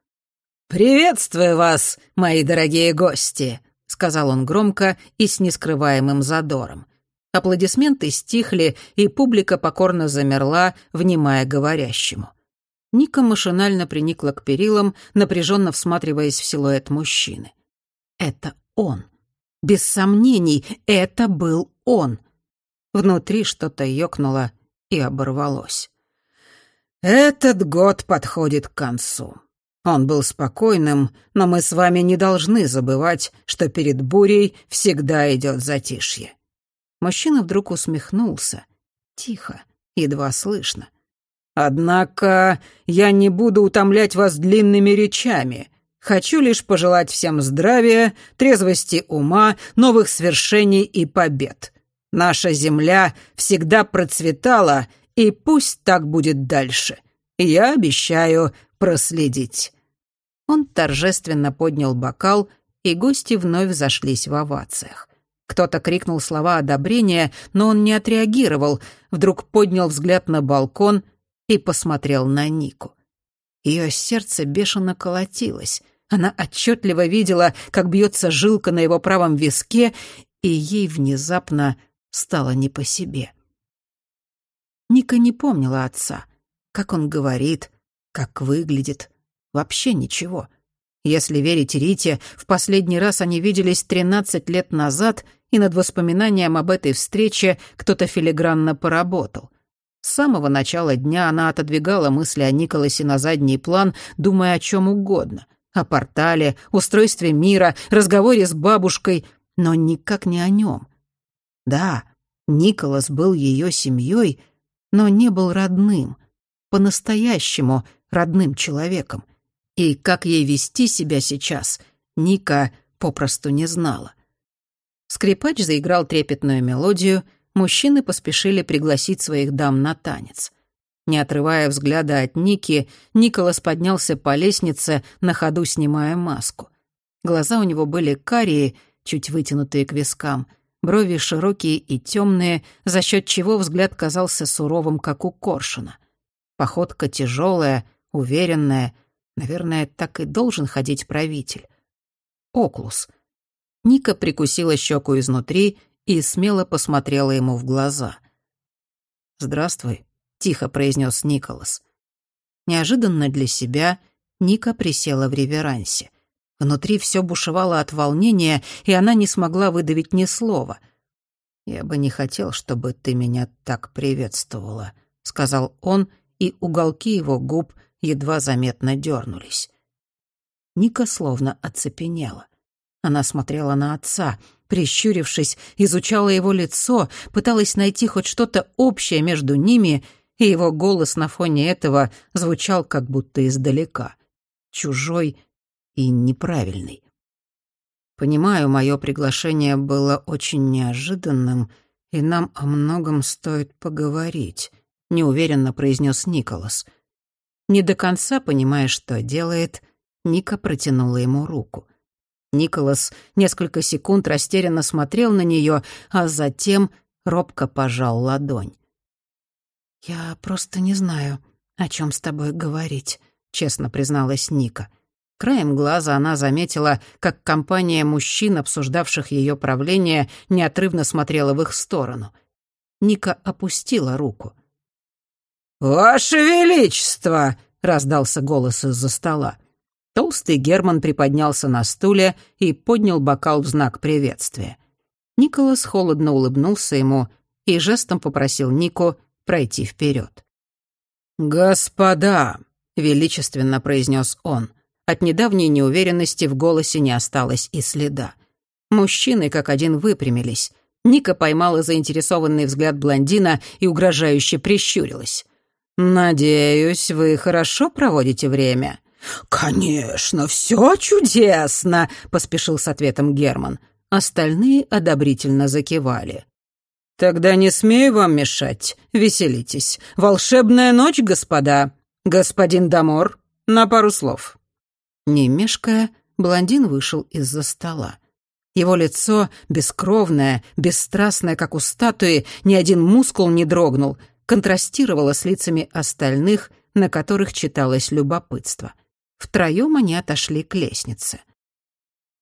«Приветствую вас, мои дорогие гости!» — сказал он громко и с нескрываемым задором. Аплодисменты стихли, и публика покорно замерла, внимая говорящему. — Ника машинально приникла к перилам, напряженно всматриваясь в силуэт мужчины. Это он. Без сомнений, это был он. Внутри что-то ёкнуло и оборвалось. «Этот год подходит к концу. Он был спокойным, но мы с вами не должны забывать, что перед бурей всегда идет затишье». Мужчина вдруг усмехнулся. Тихо, едва слышно. «Однако я не буду утомлять вас длинными речами. Хочу лишь пожелать всем здравия, трезвости ума, новых свершений и побед. Наша земля всегда процветала, и пусть так будет дальше. Я обещаю проследить». Он торжественно поднял бокал, и гости вновь зашлись в овациях. Кто-то крикнул слова одобрения, но он не отреагировал, вдруг поднял взгляд на балкон и посмотрел на Нику. Ее сердце бешено колотилось. Она отчетливо видела, как бьется жилка на его правом виске, и ей внезапно стало не по себе. Ника не помнила отца, как он говорит, как выглядит, вообще ничего. Если верить Рите, в последний раз они виделись 13 лет назад — и над воспоминанием об этой встрече кто-то филигранно поработал. С самого начала дня она отодвигала мысли о Николасе на задний план, думая о чем угодно. О портале, устройстве мира, разговоре с бабушкой, но никак не о нем. Да, Николас был ее семьей, но не был родным, по-настоящему родным человеком. И как ей вести себя сейчас, Ника попросту не знала. Скрипач заиграл трепетную мелодию, мужчины поспешили пригласить своих дам на танец. Не отрывая взгляда от Ники, Николас поднялся по лестнице, на ходу снимая маску. Глаза у него были карие, чуть вытянутые к вискам, брови широкие и темные, за счет чего взгляд казался суровым, как у коршуна. Походка тяжелая, уверенная. Наверное, так и должен ходить правитель. Оклус — Ника прикусила щеку изнутри и смело посмотрела ему в глаза. «Здравствуй», — тихо произнес Николас. Неожиданно для себя Ника присела в реверансе. Внутри все бушевало от волнения, и она не смогла выдавить ни слова. «Я бы не хотел, чтобы ты меня так приветствовала», — сказал он, и уголки его губ едва заметно дернулись. Ника словно оцепенела. Она смотрела на отца, прищурившись, изучала его лицо, пыталась найти хоть что-то общее между ними, и его голос на фоне этого звучал как будто издалека. Чужой и неправильный. Понимаю, мое приглашение было очень неожиданным, и нам о многом стоит поговорить, неуверенно произнес Николас. Не до конца понимая, что делает, Ника протянула ему руку. Николас несколько секунд растерянно смотрел на нее, а затем робко пожал ладонь. «Я просто не знаю, о чем с тобой говорить», — честно призналась Ника. Краем глаза она заметила, как компания мужчин, обсуждавших ее правление, неотрывно смотрела в их сторону. Ника опустила руку. «Ваше Величество!» — раздался голос из-за стола. Толстый Герман приподнялся на стуле и поднял бокал в знак приветствия. Николас холодно улыбнулся ему и жестом попросил Нику пройти вперед. «Господа!» — величественно произнес он. От недавней неуверенности в голосе не осталось и следа. Мужчины как один выпрямились. Ника поймала заинтересованный взгляд блондина и угрожающе прищурилась. «Надеюсь, вы хорошо проводите время?» «Конечно, все чудесно!» — поспешил с ответом Герман. Остальные одобрительно закивали. «Тогда не смею вам мешать. Веселитесь. Волшебная ночь, господа. Господин Дамор, на пару слов». Не мешкая, блондин вышел из-за стола. Его лицо, бескровное, бесстрастное, как у статуи, ни один мускул не дрогнул, контрастировало с лицами остальных, на которых читалось любопытство. Втроем они отошли к лестнице.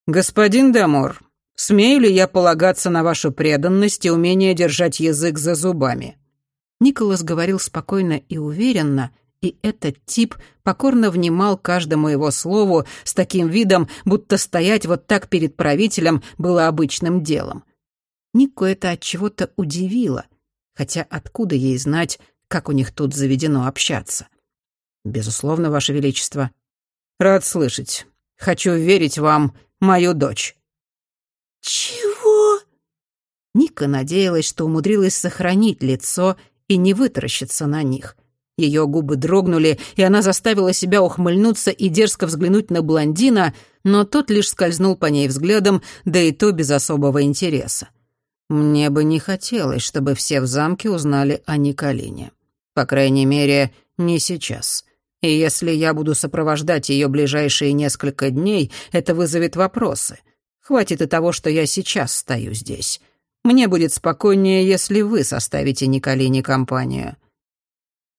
«Господин Дамор, смею ли я полагаться на вашу преданность и умение держать язык за зубами?» Николас говорил спокойно и уверенно, и этот тип покорно внимал каждому его слову с таким видом, будто стоять вот так перед правителем было обычным делом. Нику это от чего-то удивило, хотя откуда ей знать, как у них тут заведено общаться? «Безусловно, Ваше Величество», «Рад слышать. Хочу верить вам, мою дочь». «Чего?» Ника надеялась, что умудрилась сохранить лицо и не вытаращиться на них. Ее губы дрогнули, и она заставила себя ухмыльнуться и дерзко взглянуть на блондина, но тот лишь скользнул по ней взглядом, да и то без особого интереса. Мне бы не хотелось, чтобы все в замке узнали о Николине. По крайней мере, не сейчас. И если я буду сопровождать ее ближайшие несколько дней, это вызовет вопросы. Хватит и того, что я сейчас стою здесь. Мне будет спокойнее, если вы составите Николине компанию».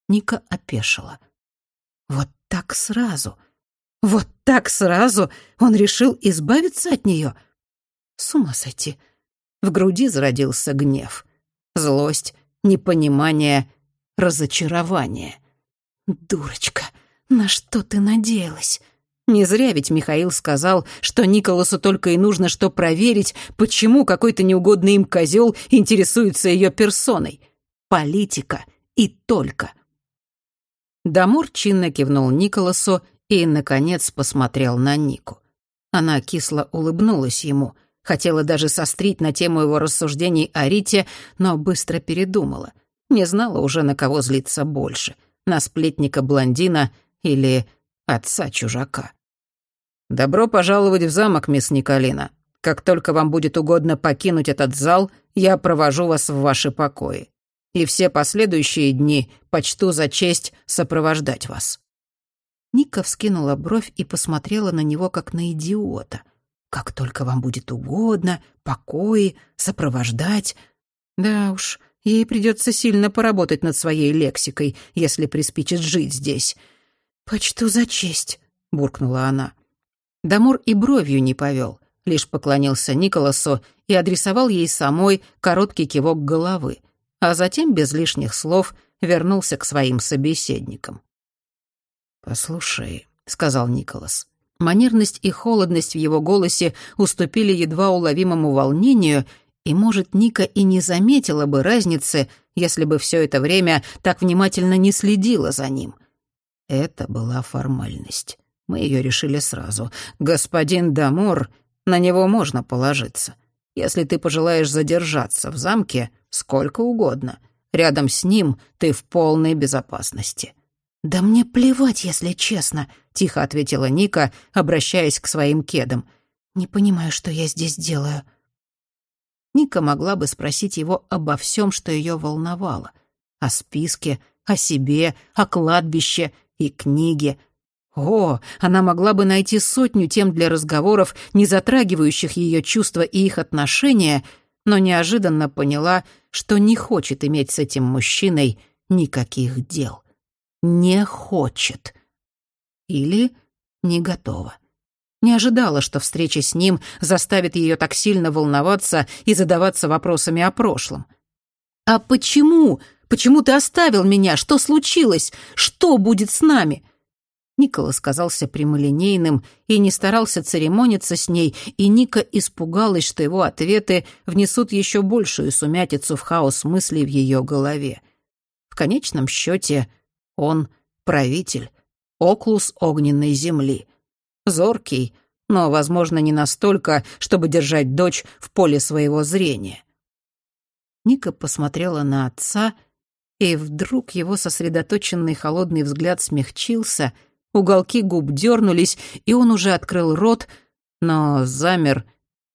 Ника опешила. «Вот так сразу? Вот так сразу он решил избавиться от нее? С ума сойти!» В груди зародился гнев, злость, непонимание, разочарование. «Дурочка, на что ты надеялась?» Не зря ведь Михаил сказал, что Николасу только и нужно что проверить, почему какой-то неугодный им козел интересуется ее персоной. Политика и только. Дамур чинно кивнул Николасу и, наконец, посмотрел на Нику. Она кисло улыбнулась ему, хотела даже сострить на тему его рассуждений о Рите, но быстро передумала. Не знала уже, на кого злиться больше — на сплетника-блондина или отца-чужака. «Добро пожаловать в замок, мисс Николина. Как только вам будет угодно покинуть этот зал, я провожу вас в ваши покои. И все последующие дни почту за честь сопровождать вас». Ника вскинула бровь и посмотрела на него, как на идиота. «Как только вам будет угодно, покои, сопровождать...» Да уж, ей придется сильно поработать над своей лексикой, если приспичит жить здесь. «Почту за честь», — буркнула она. Дамур и бровью не повел, лишь поклонился Николасу и адресовал ей самой короткий кивок головы, а затем без лишних слов вернулся к своим собеседникам. «Послушай», — сказал Николас. Манерность и холодность в его голосе уступили едва уловимому волнению, и, может, Ника и не заметила бы разницы, если бы все это время так внимательно не следила за ним. Это была формальность. Мы ее решили сразу. Господин Дамур, на него можно положиться. Если ты пожелаешь задержаться в замке, сколько угодно. Рядом с ним ты в полной безопасности». «Да мне плевать, если честно», — тихо ответила Ника, обращаясь к своим кедам. «Не понимаю, что я здесь делаю». Ника могла бы спросить его обо всем, что ее волновало. О списке, о себе, о кладбище и книге. О, она могла бы найти сотню тем для разговоров, не затрагивающих ее чувства и их отношения, но неожиданно поняла, что не хочет иметь с этим мужчиной никаких дел. Не хочет. Или не готова. Не ожидала, что встреча с ним заставит ее так сильно волноваться и задаваться вопросами о прошлом. «А почему? Почему ты оставил меня? Что случилось? Что будет с нами?» Николас казался прямолинейным и не старался церемониться с ней, и Ника испугалась, что его ответы внесут еще большую сумятицу в хаос мыслей в ее голове. В конечном счете он правитель, оклус огненной земли — зоркий, но, возможно, не настолько, чтобы держать дочь в поле своего зрения. Ника посмотрела на отца, и вдруг его сосредоточенный холодный взгляд смягчился, уголки губ дернулись, и он уже открыл рот, но замер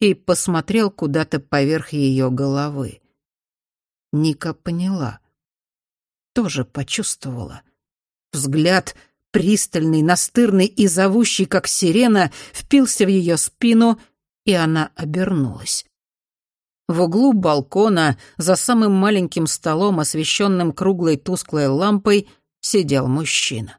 и посмотрел куда-то поверх ее головы. Ника поняла. Тоже почувствовала. Взгляд пристальный, настырный и зовущий, как сирена, впился в ее спину, и она обернулась. В углу балкона, за самым маленьким столом, освещенным круглой тусклой лампой, сидел мужчина.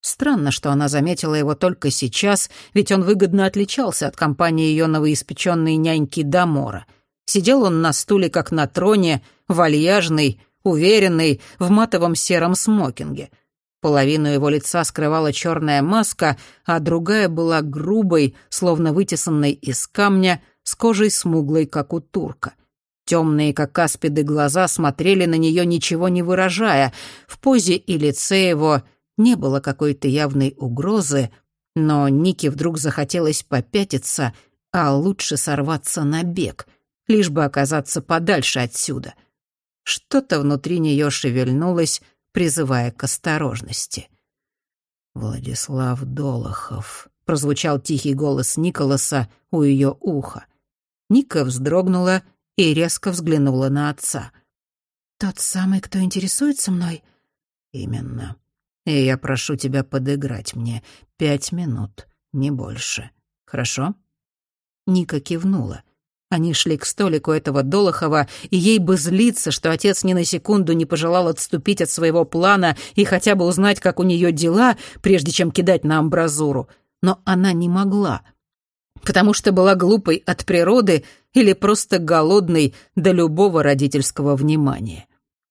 Странно, что она заметила его только сейчас, ведь он выгодно отличался от компании ее новоиспеченной няньки Дамора. Сидел он на стуле, как на троне, вальяжный, уверенный, в матовом сером смокинге — Половину его лица скрывала черная маска, а другая была грубой, словно вытесанной из камня, с кожей смуглой, как у турка. Темные, как аспиды, глаза смотрели на нее, ничего не выражая. В позе и лице его не было какой-то явной угрозы, но Нике вдруг захотелось попятиться, а лучше сорваться на бег, лишь бы оказаться подальше отсюда. Что-то внутри нее шевельнулось, призывая к осторожности. «Владислав Долохов», — прозвучал тихий голос Николаса у ее уха. Ника вздрогнула и резко взглянула на отца. «Тот самый, кто интересуется мной?» «Именно. И я прошу тебя подыграть мне. Пять минут, не больше. Хорошо?» Ника кивнула. Они шли к столику этого Долохова, и ей бы злиться, что отец ни на секунду не пожелал отступить от своего плана и хотя бы узнать, как у нее дела, прежде чем кидать на амбразуру. Но она не могла, потому что была глупой от природы или просто голодной до любого родительского внимания.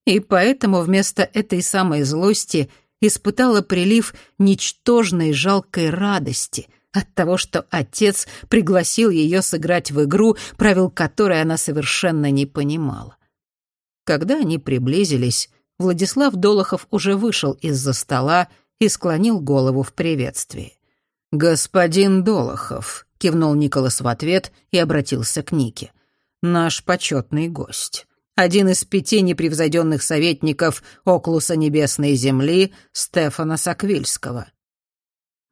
И поэтому вместо этой самой злости испытала прилив ничтожной жалкой радости — от того, что отец пригласил ее сыграть в игру, правил которой она совершенно не понимала. Когда они приблизились, Владислав Долохов уже вышел из-за стола и склонил голову в приветствии. «Господин Долохов», — кивнул Николас в ответ и обратился к Нике. «Наш почетный гость. Один из пяти непревзойденных советников Оклуса Небесной Земли Стефана Саквильского.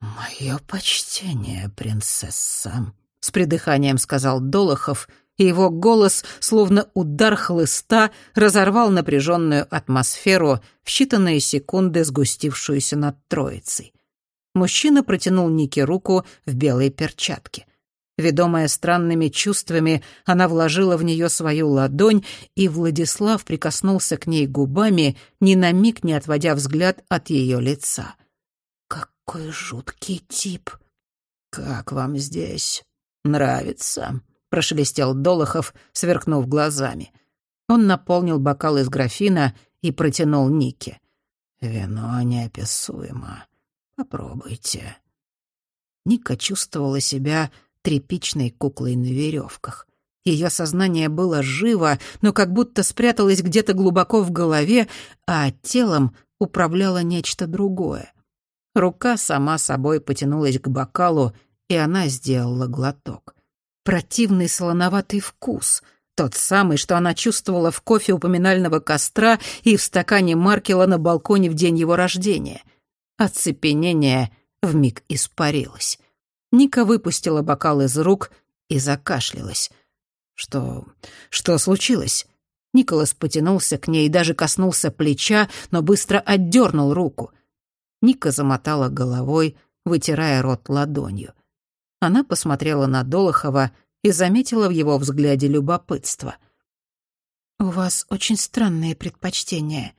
«Мое почтение, принцесса», — с придыханием сказал Долохов, и его голос, словно удар хлыста, разорвал напряженную атмосферу в считанные секунды, сгустившуюся над троицей. Мужчина протянул Нике руку в белой перчатке. Ведомая странными чувствами, она вложила в нее свою ладонь, и Владислав прикоснулся к ней губами, ни на миг не отводя взгляд от ее лица. — какой жуткий тип. «Как вам здесь? Нравится?» — прошелестел Долохов, сверкнув глазами. Он наполнил бокал из графина и протянул Нике. «Вино неописуемо. Попробуйте». Ника чувствовала себя тряпичной куклой на веревках. Ее сознание было живо, но как будто спряталось где-то глубоко в голове, а телом управляло нечто другое. Рука сама собой потянулась к бокалу, и она сделала глоток. Противный солоноватый вкус — тот самый, что она чувствовала в кофе у поминального костра и в стакане Маркела на балконе в день его рождения. Оцепенение вмиг испарилось. Ника выпустила бокал из рук и закашлялась. «Что... что случилось?» Николас потянулся к ней и даже коснулся плеча, но быстро отдернул руку — Ника замотала головой, вытирая рот ладонью. Она посмотрела на Долохова и заметила в его взгляде любопытство. «У вас очень странные предпочтения».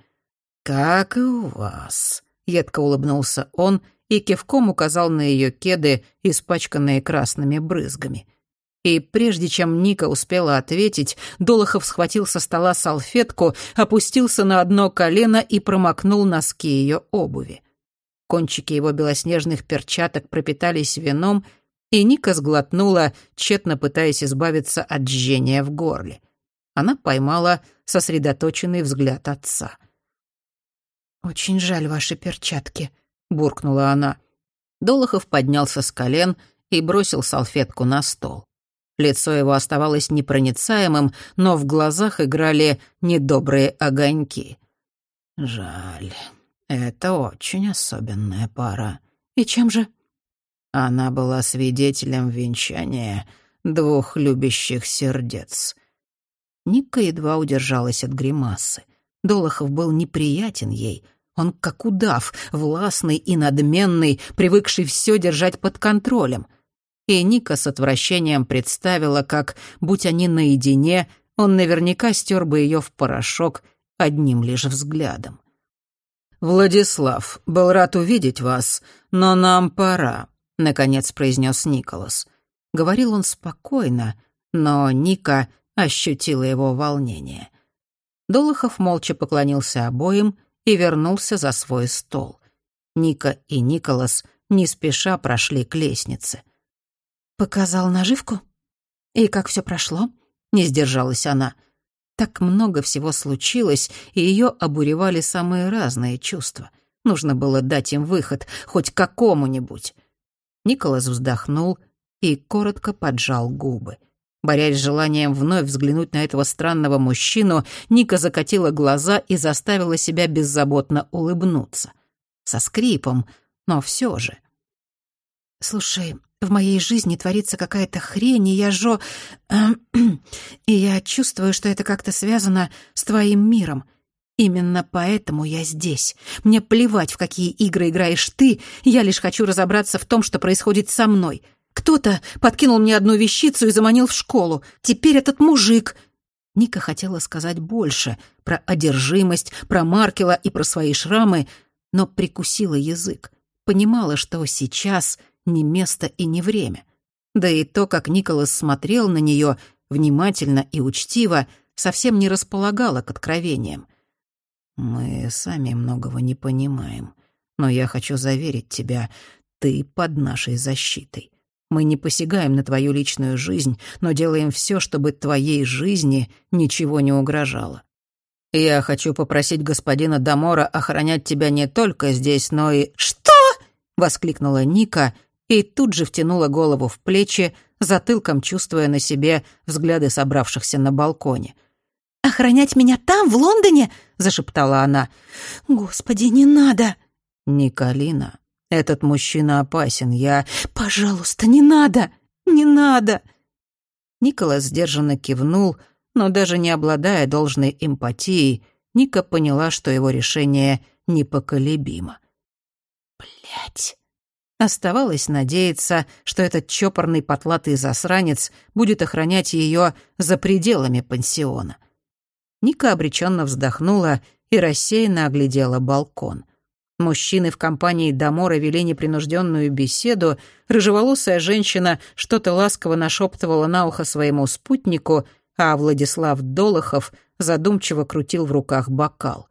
«Как и у вас», — едко улыбнулся он и кивком указал на ее кеды, испачканные красными брызгами. И прежде чем Ника успела ответить, Долохов схватил со стола салфетку, опустился на одно колено и промокнул носки ее обуви. Кончики его белоснежных перчаток пропитались вином, и Ника сглотнула, тщетно пытаясь избавиться от жжения в горле. Она поймала сосредоточенный взгляд отца. «Очень жаль ваши перчатки», — буркнула она. Долохов поднялся с колен и бросил салфетку на стол. Лицо его оставалось непроницаемым, но в глазах играли недобрые огоньки. «Жаль», это очень особенная пара. И чем же? Она была свидетелем венчания двух любящих сердец. Ника едва удержалась от гримасы. Долохов был неприятен ей. Он как удав, властный и надменный, привыкший все держать под контролем. И Ника с отвращением представила, как, будь они наедине, он наверняка стер бы ее в порошок одним лишь взглядом. «Владислав, был рад увидеть вас, но нам пора», — наконец произнес Николас. Говорил он спокойно, но Ника ощутила его волнение. Долохов молча поклонился обоим и вернулся за свой стол. Ника и Николас не спеша прошли к лестнице. «Показал наживку? И как все прошло?» — не сдержалась она — так много всего случилось, и ее обуревали самые разные чувства. Нужно было дать им выход, хоть какому-нибудь. Николас вздохнул и коротко поджал губы. Борясь с желанием вновь взглянуть на этого странного мужчину, Ника закатила глаза и заставила себя беззаботно улыбнуться. Со скрипом, но все же. «Слушай, в моей жизни творится какая-то хрень, и я жо... и я чувствую, что это как-то связано с твоим миром. Именно поэтому я здесь. Мне плевать, в какие игры играешь ты, я лишь хочу разобраться в том, что происходит со мной. Кто-то подкинул мне одну вещицу и заманил в школу. Теперь этот мужик...» Ника хотела сказать больше про одержимость, про Маркела и про свои шрамы, но прикусила язык. Понимала, что сейчас не место и не время. Да и то, как Николас смотрел на нее внимательно и учтиво, совсем не располагало к откровениям. «Мы сами многого не понимаем, но я хочу заверить тебя, ты под нашей защитой. Мы не посягаем на твою личную жизнь, но делаем все, чтобы твоей жизни ничего не угрожало. Я хочу попросить господина Дамора охранять тебя не только здесь, но и...» «Что?» — воскликнула Ника и тут же втянула голову в плечи, затылком чувствуя на себе взгляды собравшихся на балконе. «Охранять меня там, в Лондоне?» — зашептала она. «Господи, не надо!» «Николина, этот мужчина опасен, я...» «Пожалуйста, не надо! Не надо!» Николас сдержанно кивнул, но даже не обладая должной эмпатией, Ника поняла, что его решение непоколебимо. Блять. Оставалось надеяться, что этот чопорный потлатый засранец будет охранять ее за пределами пансиона. Ника обреченно вздохнула и рассеянно оглядела балкон — Мужчины в компании Дамора вели непринужденную беседу, рыжеволосая женщина что-то ласково нашептывала на ухо своему спутнику, а Владислав Долохов задумчиво крутил в руках бокал.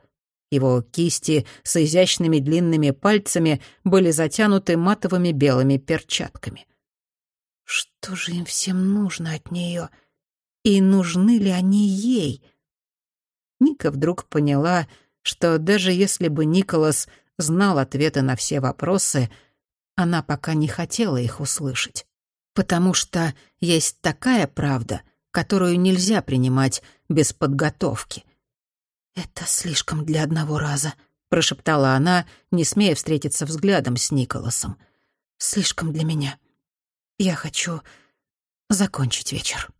Его кисти с изящными длинными пальцами были затянуты матовыми белыми перчатками. Что же им всем нужно от нее? И нужны ли они ей? Ника вдруг поняла, что даже если бы Николас знал ответы на все вопросы, она пока не хотела их услышать. Потому что есть такая правда, которую нельзя принимать без подготовки. «Это слишком для одного раза», — прошептала она, не смея встретиться взглядом с Николасом. «Слишком для меня. Я хочу закончить вечер».